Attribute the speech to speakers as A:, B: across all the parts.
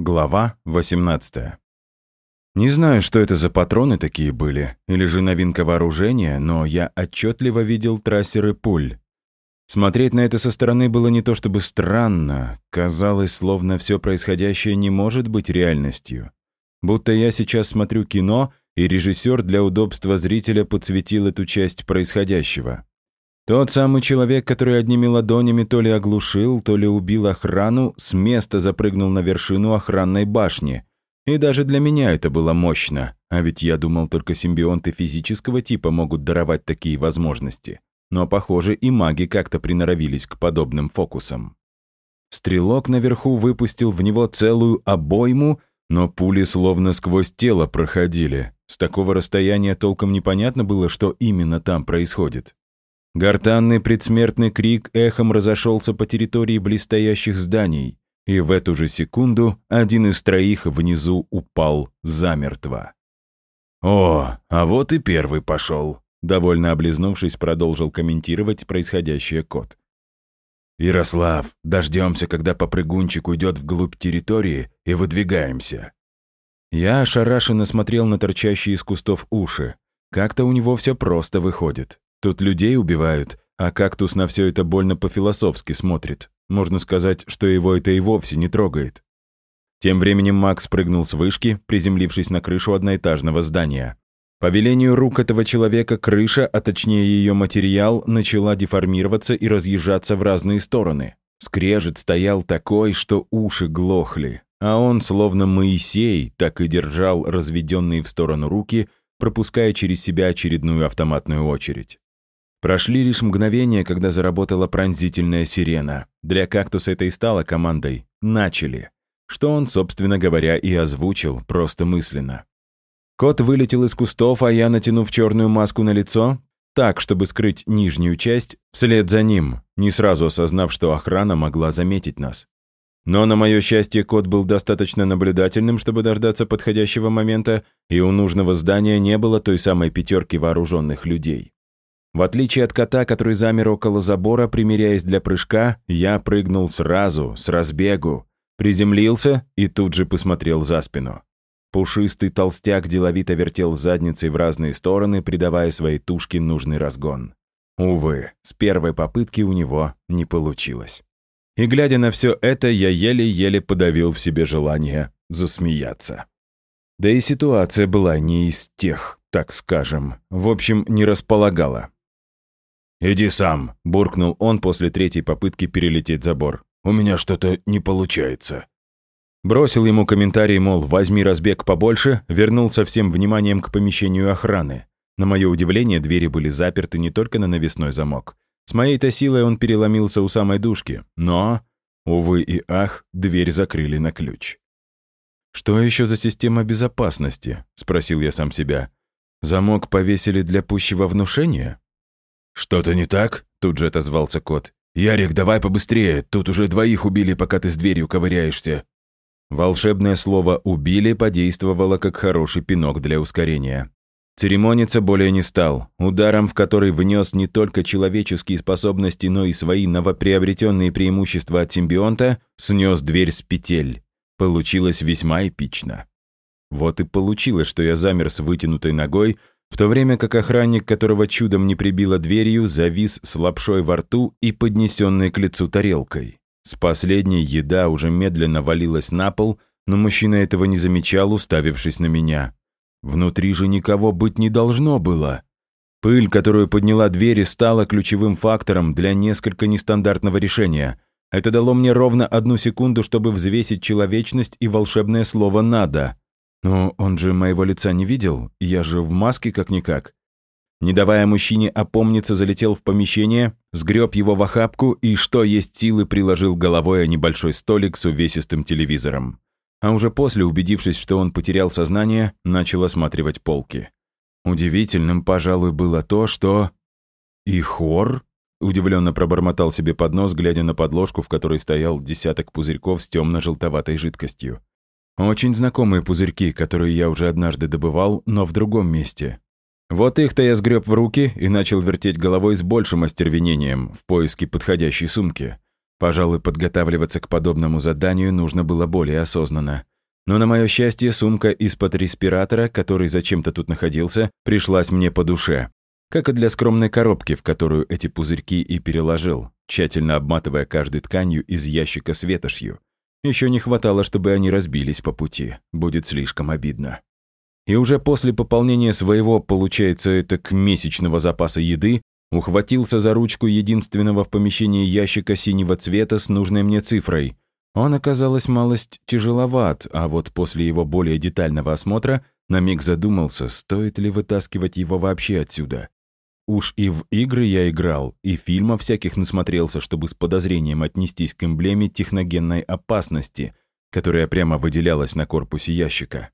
A: Глава 18 Не знаю, что это за патроны такие были, или же новинка вооружения, но я отчетливо видел трассеры пуль. Смотреть на это со стороны было не то чтобы странно, казалось, словно все происходящее не может быть реальностью. Будто я сейчас смотрю кино, и режиссер для удобства зрителя подсветил эту часть происходящего. Тот самый человек, который одними ладонями то ли оглушил, то ли убил охрану, с места запрыгнул на вершину охранной башни. И даже для меня это было мощно, а ведь я думал, только симбионты физического типа могут даровать такие возможности. Но, похоже, и маги как-то приноровились к подобным фокусам. Стрелок наверху выпустил в него целую обойму, но пули словно сквозь тело проходили. С такого расстояния толком непонятно было, что именно там происходит. Гортанный предсмертный крик эхом разошелся по территории близстоящих зданий, и в эту же секунду один из троих внизу упал замертво. «О, а вот и первый пошел», — довольно облизнувшись, продолжил комментировать происходящее кот. «Ярослав, дождемся, когда попрыгунчик уйдет вглубь территории, и выдвигаемся». Я ошарашенно смотрел на торчащие из кустов уши. Как-то у него все просто выходит. Тут людей убивают, а кактус на все это больно по-философски смотрит. Можно сказать, что его это и вовсе не трогает. Тем временем Макс прыгнул с вышки, приземлившись на крышу одноэтажного здания. По велению рук этого человека крыша, а точнее ее материал, начала деформироваться и разъезжаться в разные стороны. Скрежет стоял такой, что уши глохли, а он, словно Моисей, так и держал разведенные в сторону руки, пропуская через себя очередную автоматную очередь. Прошли лишь мгновения, когда заработала пронзительная сирена. Для кактуса это и стало командой «Начали», что он, собственно говоря, и озвучил, просто мысленно. Кот вылетел из кустов, а я, натянув черную маску на лицо, так, чтобы скрыть нижнюю часть, вслед за ним, не сразу осознав, что охрана могла заметить нас. Но, на мое счастье, кот был достаточно наблюдательным, чтобы дождаться подходящего момента, и у нужного здания не было той самой пятерки вооруженных людей. В отличие от кота, который замер около забора, примеряясь для прыжка, я прыгнул сразу, с разбегу, приземлился и тут же посмотрел за спину. Пушистый толстяк деловито вертел задницей в разные стороны, придавая своей тушке нужный разгон. Увы, с первой попытки у него не получилось. И глядя на все это, я еле-еле подавил в себе желание засмеяться. Да и ситуация была не из тех, так скажем, в общем, не располагала. «Иди сам», — буркнул он после третьей попытки перелететь забор. «У меня что-то не получается». Бросил ему комментарий, мол, возьми разбег побольше, вернул со всем вниманием к помещению охраны. На мое удивление, двери были заперты не только на навесной замок. С моей-то силой он переломился у самой душки, но, увы и ах, дверь закрыли на ключ. «Что еще за система безопасности?» — спросил я сам себя. «Замок повесили для пущего внушения?» «Что-то не так?» — тут же отозвался кот. «Ярик, давай побыстрее, тут уже двоих убили, пока ты с дверью ковыряешься». Волшебное слово «убили» подействовало как хороший пинок для ускорения. Церемониться более не стал, ударом в который внес не только человеческие способности, но и свои новоприобретенные преимущества от симбионта, снес дверь с петель. Получилось весьма эпично. Вот и получилось, что я замер с вытянутой ногой, в то время как охранник, которого чудом не прибило дверью, завис с лапшой во рту и поднесенной к лицу тарелкой. С последней еда уже медленно валилась на пол, но мужчина этого не замечал, уставившись на меня. Внутри же никого быть не должно было. Пыль, которую подняла дверь, стала ключевым фактором для несколько нестандартного решения. Это дало мне ровно одну секунду, чтобы взвесить человечность и волшебное слово «надо». Но он же моего лица не видел, я же в маске как-никак. Не давая мужчине опомниться, залетел в помещение, сгреб его в охапку и, что есть силы, приложил головой о небольшой столик с увесистым телевизором. А уже после, убедившись, что он потерял сознание, начал осматривать полки. Удивительным, пожалуй, было то, что... «И хор?» — удивленно пробормотал себе под нос, глядя на подложку, в которой стоял десяток пузырьков с темно-желтоватой жидкостью. Очень знакомые пузырьки, которые я уже однажды добывал, но в другом месте. Вот их-то я сгреб в руки и начал вертеть головой с большим остервенением в поиске подходящей сумки. Пожалуй, подготавливаться к подобному заданию нужно было более осознанно. Но на мое счастье сумка из-под респиратора, который зачем-то тут находился, пришлась мне по душе. Как и для скромной коробки, в которую эти пузырьки и переложил, тщательно обматывая каждой тканью из ящика с ветошью. Еще не хватало, чтобы они разбились по пути. Будет слишком обидно. И уже после пополнения своего, получается, это к месячного запаса еды, ухватился за ручку единственного в помещении ящика синего цвета с нужной мне цифрой. Он оказалось малость тяжеловат, а вот после его более детального осмотра на миг задумался, стоит ли вытаскивать его вообще отсюда. Уж и в игры я играл, и фильмов всяких насмотрелся, чтобы с подозрением отнестись к эмблеме техногенной опасности, которая прямо выделялась на корпусе ящика.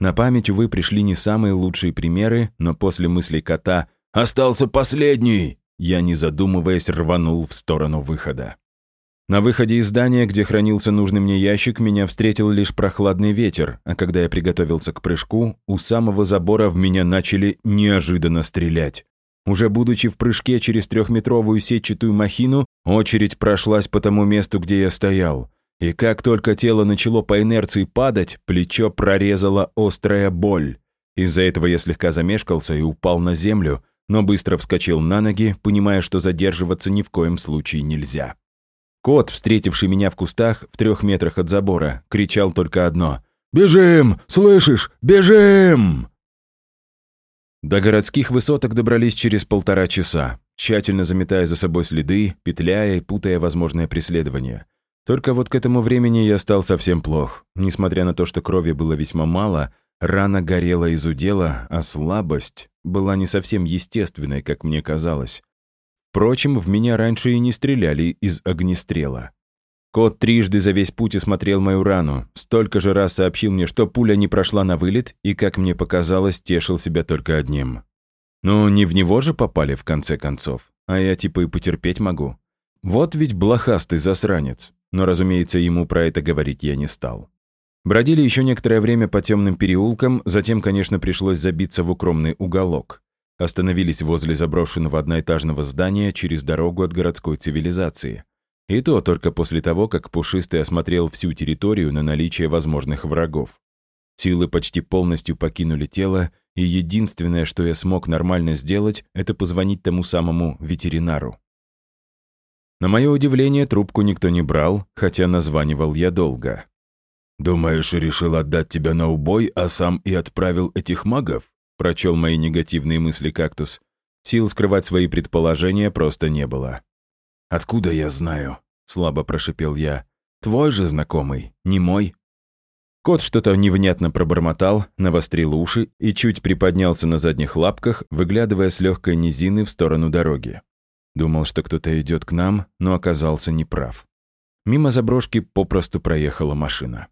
A: На память, увы, пришли не самые лучшие примеры, но после мыслей кота «Остался последний!» я, не задумываясь, рванул в сторону выхода. На выходе из здания, где хранился нужный мне ящик, меня встретил лишь прохладный ветер, а когда я приготовился к прыжку, у самого забора в меня начали неожиданно стрелять. Уже будучи в прыжке через трехметровую сетчатую махину, очередь прошлась по тому месту, где я стоял. И как только тело начало по инерции падать, плечо прорезала острая боль. Из-за этого я слегка замешкался и упал на землю, но быстро вскочил на ноги, понимая, что задерживаться ни в коем случае нельзя. Кот, встретивший меня в кустах в трех метрах от забора, кричал только одно «Бежим! Слышишь? Бежим!» До городских высоток добрались через полтора часа, тщательно заметая за собой следы, петляя и путая возможное преследование. Только вот к этому времени я стал совсем плох. Несмотря на то, что крови было весьма мало, рана горела из удела, а слабость была не совсем естественной, как мне казалось. Впрочем, в меня раньше и не стреляли из огнестрела. Кот трижды за весь путь осмотрел мою рану, столько же раз сообщил мне, что пуля не прошла на вылет, и, как мне показалось, тешил себя только одним. Ну, не в него же попали, в конце концов, а я типа и потерпеть могу. Вот ведь блохастый засранец, но, разумеется, ему про это говорить я не стал. Бродили еще некоторое время по темным переулкам, затем, конечно, пришлось забиться в укромный уголок. Остановились возле заброшенного одноэтажного здания через дорогу от городской цивилизации – и то только после того, как Пушистый осмотрел всю территорию на наличие возможных врагов. Силы почти полностью покинули тело, и единственное, что я смог нормально сделать, это позвонить тому самому ветеринару. На мое удивление, трубку никто не брал, хотя названивал я долго. «Думаешь, решил отдать тебя на убой, а сам и отправил этих магов?» прочел мои негативные мысли кактус. Сил скрывать свои предположения просто не было. «Откуда я знаю?» — слабо прошипел я. «Твой же знакомый, не мой». Кот что-то невнятно пробормотал, навострил уши и чуть приподнялся на задних лапках, выглядывая с легкой низины в сторону дороги. Думал, что кто-то идет к нам, но оказался неправ. Мимо заброшки попросту проехала машина.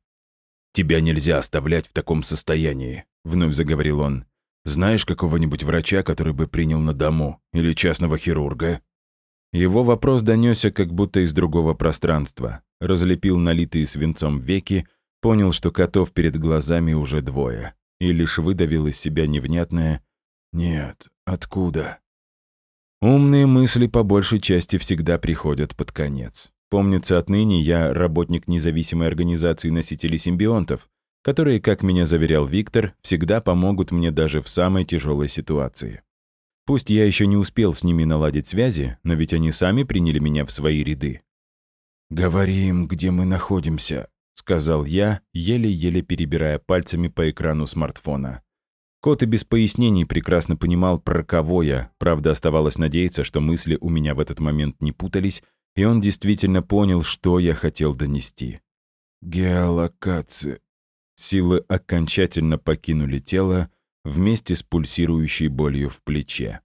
A: «Тебя нельзя оставлять в таком состоянии», — вновь заговорил он. «Знаешь какого-нибудь врача, который бы принял на дому? Или частного хирурга?» Его вопрос донесся как будто из другого пространства. Разлепил налитые свинцом веки, понял, что котов перед глазами уже двое, и лишь выдавил из себя невнятное «Нет, откуда?» Умные мысли по большей части всегда приходят под конец. Помнится, отныне я работник независимой организации носителей симбионтов, которые, как меня заверял Виктор, всегда помогут мне даже в самой тяжелой ситуации. Пусть я еще не успел с ними наладить связи, но ведь они сами приняли меня в свои ряды. «Говори им, где мы находимся», — сказал я, еле-еле перебирая пальцами по экрану смартфона. Кот и без пояснений прекрасно понимал, про кого я, правда, оставалось надеяться, что мысли у меня в этот момент не путались, и он действительно понял, что я хотел донести. Геолокация. Силы окончательно покинули тело, вместе с пульсирующей болью в плече.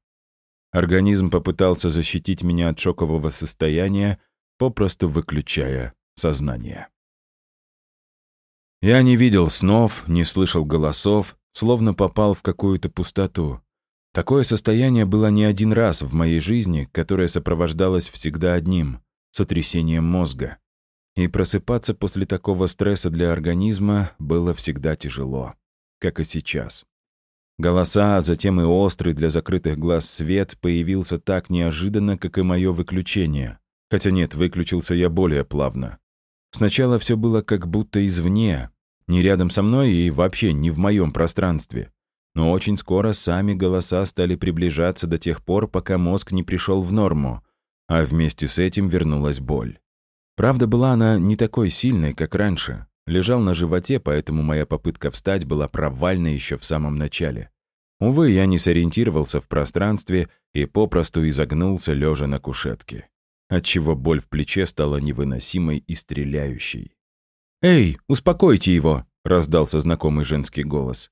A: Организм попытался защитить меня от шокового состояния, попросту выключая сознание. Я не видел снов, не слышал голосов, словно попал в какую-то пустоту. Такое состояние было не один раз в моей жизни, которое сопровождалось всегда одним — сотрясением мозга. И просыпаться после такого стресса для организма было всегда тяжело, как и сейчас. Голоса, а затем и острый для закрытых глаз свет появился так неожиданно, как и мое выключение. Хотя нет, выключился я более плавно. Сначала все было как будто извне. не рядом со мной и вообще не в моем пространстве. Но очень скоро сами голоса стали приближаться до тех пор, пока мозг не пришел в норму, а вместе с этим вернулась боль. Правда, была она не такой сильной, как раньше. Лежал на животе, поэтому моя попытка встать была провальной еще в самом начале. Увы, я не сориентировался в пространстве и попросту изогнулся, лежа на кушетке, отчего боль в плече стала невыносимой и стреляющей. «Эй, успокойте его!» — раздался знакомый женский голос.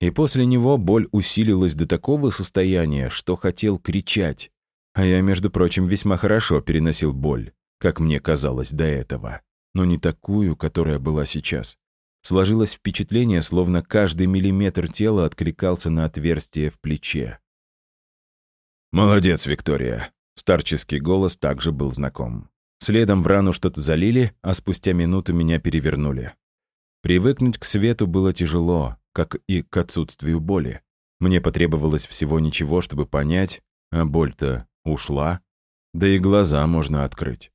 A: И после него боль усилилась до такого состояния, что хотел кричать. А я, между прочим, весьма хорошо переносил боль, как мне казалось до этого, но не такую, которая была сейчас. Сложилось впечатление, словно каждый миллиметр тела откликался на отверстие в плече. «Молодец, Виктория!» Старческий голос также был знаком. Следом в рану что-то залили, а спустя минуту меня перевернули. Привыкнуть к свету было тяжело, как и к отсутствию боли. Мне потребовалось всего ничего, чтобы понять, а боль-то ушла, да и глаза можно открыть.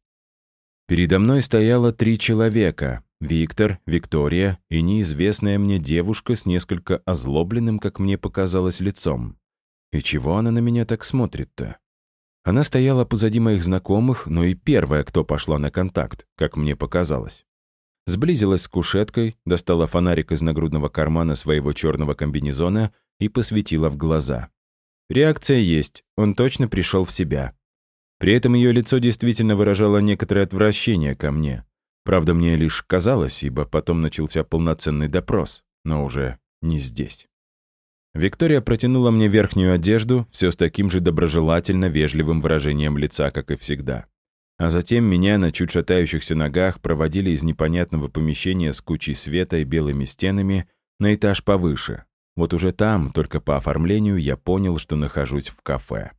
A: Передо мной стояло три человека, Виктор, Виктория и неизвестная мне девушка с несколько озлобленным, как мне показалось, лицом. И чего она на меня так смотрит-то? Она стояла позади моих знакомых, но и первая, кто пошла на контакт, как мне показалось. Сблизилась с кушеткой, достала фонарик из нагрудного кармана своего черного комбинезона и посветила в глаза. Реакция есть, он точно пришел в себя. При этом ее лицо действительно выражало некоторое отвращение ко мне. Правда, мне лишь казалось, ибо потом начался полноценный допрос, но уже не здесь. Виктория протянула мне верхнюю одежду, все с таким же доброжелательно вежливым выражением лица, как и всегда. А затем меня на чуть шатающихся ногах проводили из непонятного помещения с кучей света и белыми стенами на этаж повыше. Вот уже там, только по оформлению, я понял, что нахожусь в кафе.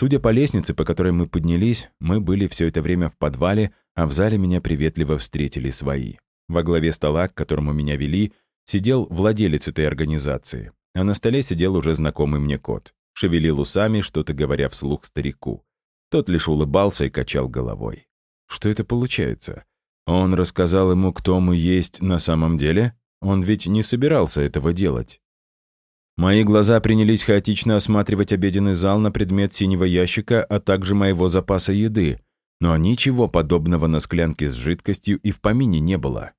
A: Судя по лестнице, по которой мы поднялись, мы были все это время в подвале, а в зале меня приветливо встретили свои. Во главе стола, к которому меня вели, сидел владелец этой организации, а на столе сидел уже знакомый мне кот. Шевелил усами, что-то говоря вслух старику. Тот лишь улыбался и качал головой. Что это получается? Он рассказал ему, кто мы есть на самом деле? Он ведь не собирался этого делать. Мои глаза принялись хаотично осматривать обеденный зал на предмет синего ящика, а также моего запаса еды, но ничего подобного на склянке с жидкостью и в помине не было.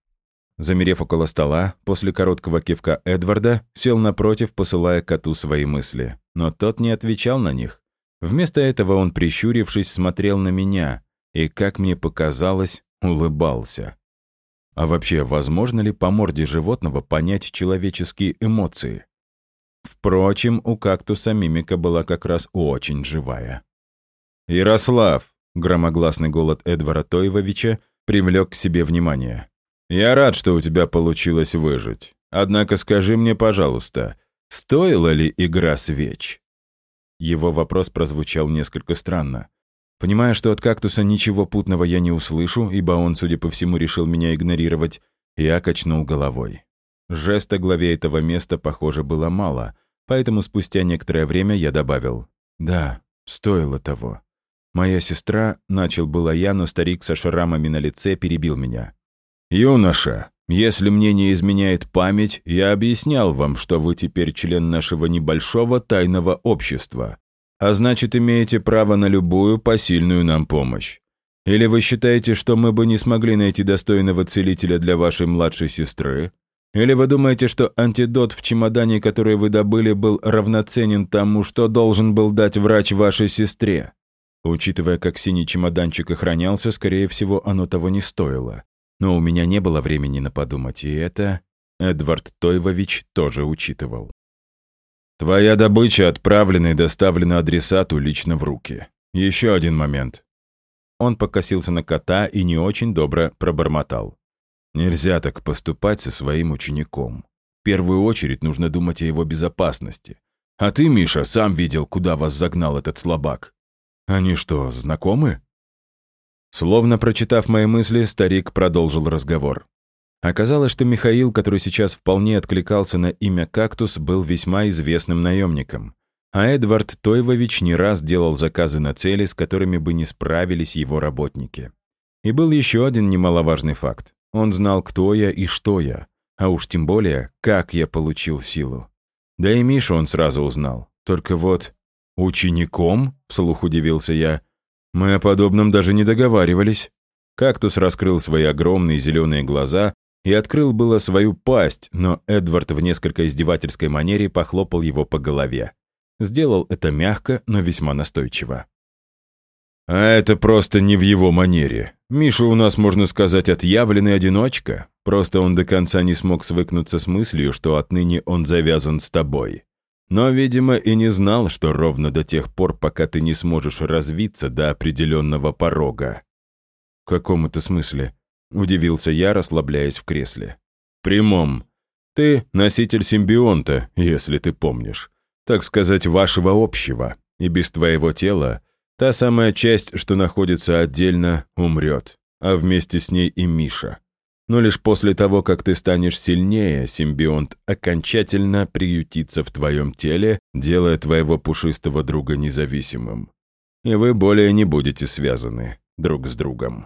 A: Замерев около стола, после короткого кивка Эдварда, сел напротив, посылая коту свои мысли. Но тот не отвечал на них. Вместо этого он, прищурившись, смотрел на меня и, как мне показалось, улыбался. А вообще, возможно ли по морде животного понять человеческие эмоции? Впрочем, у кактуса мимика была как раз очень живая. «Ярослав!» — громогласный голод Эдвара Тоевовича привлек к себе внимание. «Я рад, что у тебя получилось выжить. Однако скажи мне, пожалуйста, стоила ли игра свеч?» Его вопрос прозвучал несколько странно. Понимая, что от кактуса ничего путного я не услышу, ибо он, судя по всему, решил меня игнорировать, я качнул головой. Жеста главе этого места, похоже, было мало, поэтому спустя некоторое время я добавил «Да, стоило того». Моя сестра, начал было я, но старик со шрамами на лице перебил меня. «Юноша, если мне не изменяет память, я объяснял вам, что вы теперь член нашего небольшого тайного общества, а значит, имеете право на любую посильную нам помощь. Или вы считаете, что мы бы не смогли найти достойного целителя для вашей младшей сестры? Или вы думаете, что антидот в чемодане, который вы добыли, был равноценен тому, что должен был дать врач вашей сестре? Учитывая, как синий чемоданчик охранялся, скорее всего, оно того не стоило. Но у меня не было времени на подумать, и это Эдвард Тойвович тоже учитывал. Твоя добыча отправлена и доставлена адресату лично в руки. Еще один момент. Он покосился на кота и не очень добро пробормотал. Нельзя так поступать со своим учеником. В первую очередь нужно думать о его безопасности. А ты, Миша, сам видел, куда вас загнал этот слабак. Они что, знакомы? Словно прочитав мои мысли, старик продолжил разговор. Оказалось, что Михаил, который сейчас вполне откликался на имя «Кактус», был весьма известным наемником. А Эдвард Тойвович не раз делал заказы на цели, с которыми бы не справились его работники. И был еще один немаловажный факт. Он знал, кто я и что я. а уж тем более, как я получил силу. Да и Мишу он сразу узнал. Только вот... «Учеником?» — вслух удивился я. «Мы о подобном даже не договаривались». Кактус раскрыл свои огромные зеленые глаза и открыл было свою пасть, но Эдвард в несколько издевательской манере похлопал его по голове. Сделал это мягко, но весьма настойчиво. «А это просто не в его манере. Миша у нас, можно сказать, отъявленный одиночка. Просто он до конца не смог свыкнуться с мыслью, что отныне он завязан с тобой. Но, видимо, и не знал, что ровно до тех пор, пока ты не сможешь развиться до определенного порога». «В каком-то смысле?» — удивился я, расслабляясь в кресле. «Прямом. Ты носитель симбионта, если ты помнишь так сказать, вашего общего, и без твоего тела та самая часть, что находится отдельно, умрет, а вместе с ней и Миша. Но лишь после того, как ты станешь сильнее, симбионт окончательно приютится в твоем теле, делая твоего пушистого друга независимым. И вы более не будете связаны друг с другом.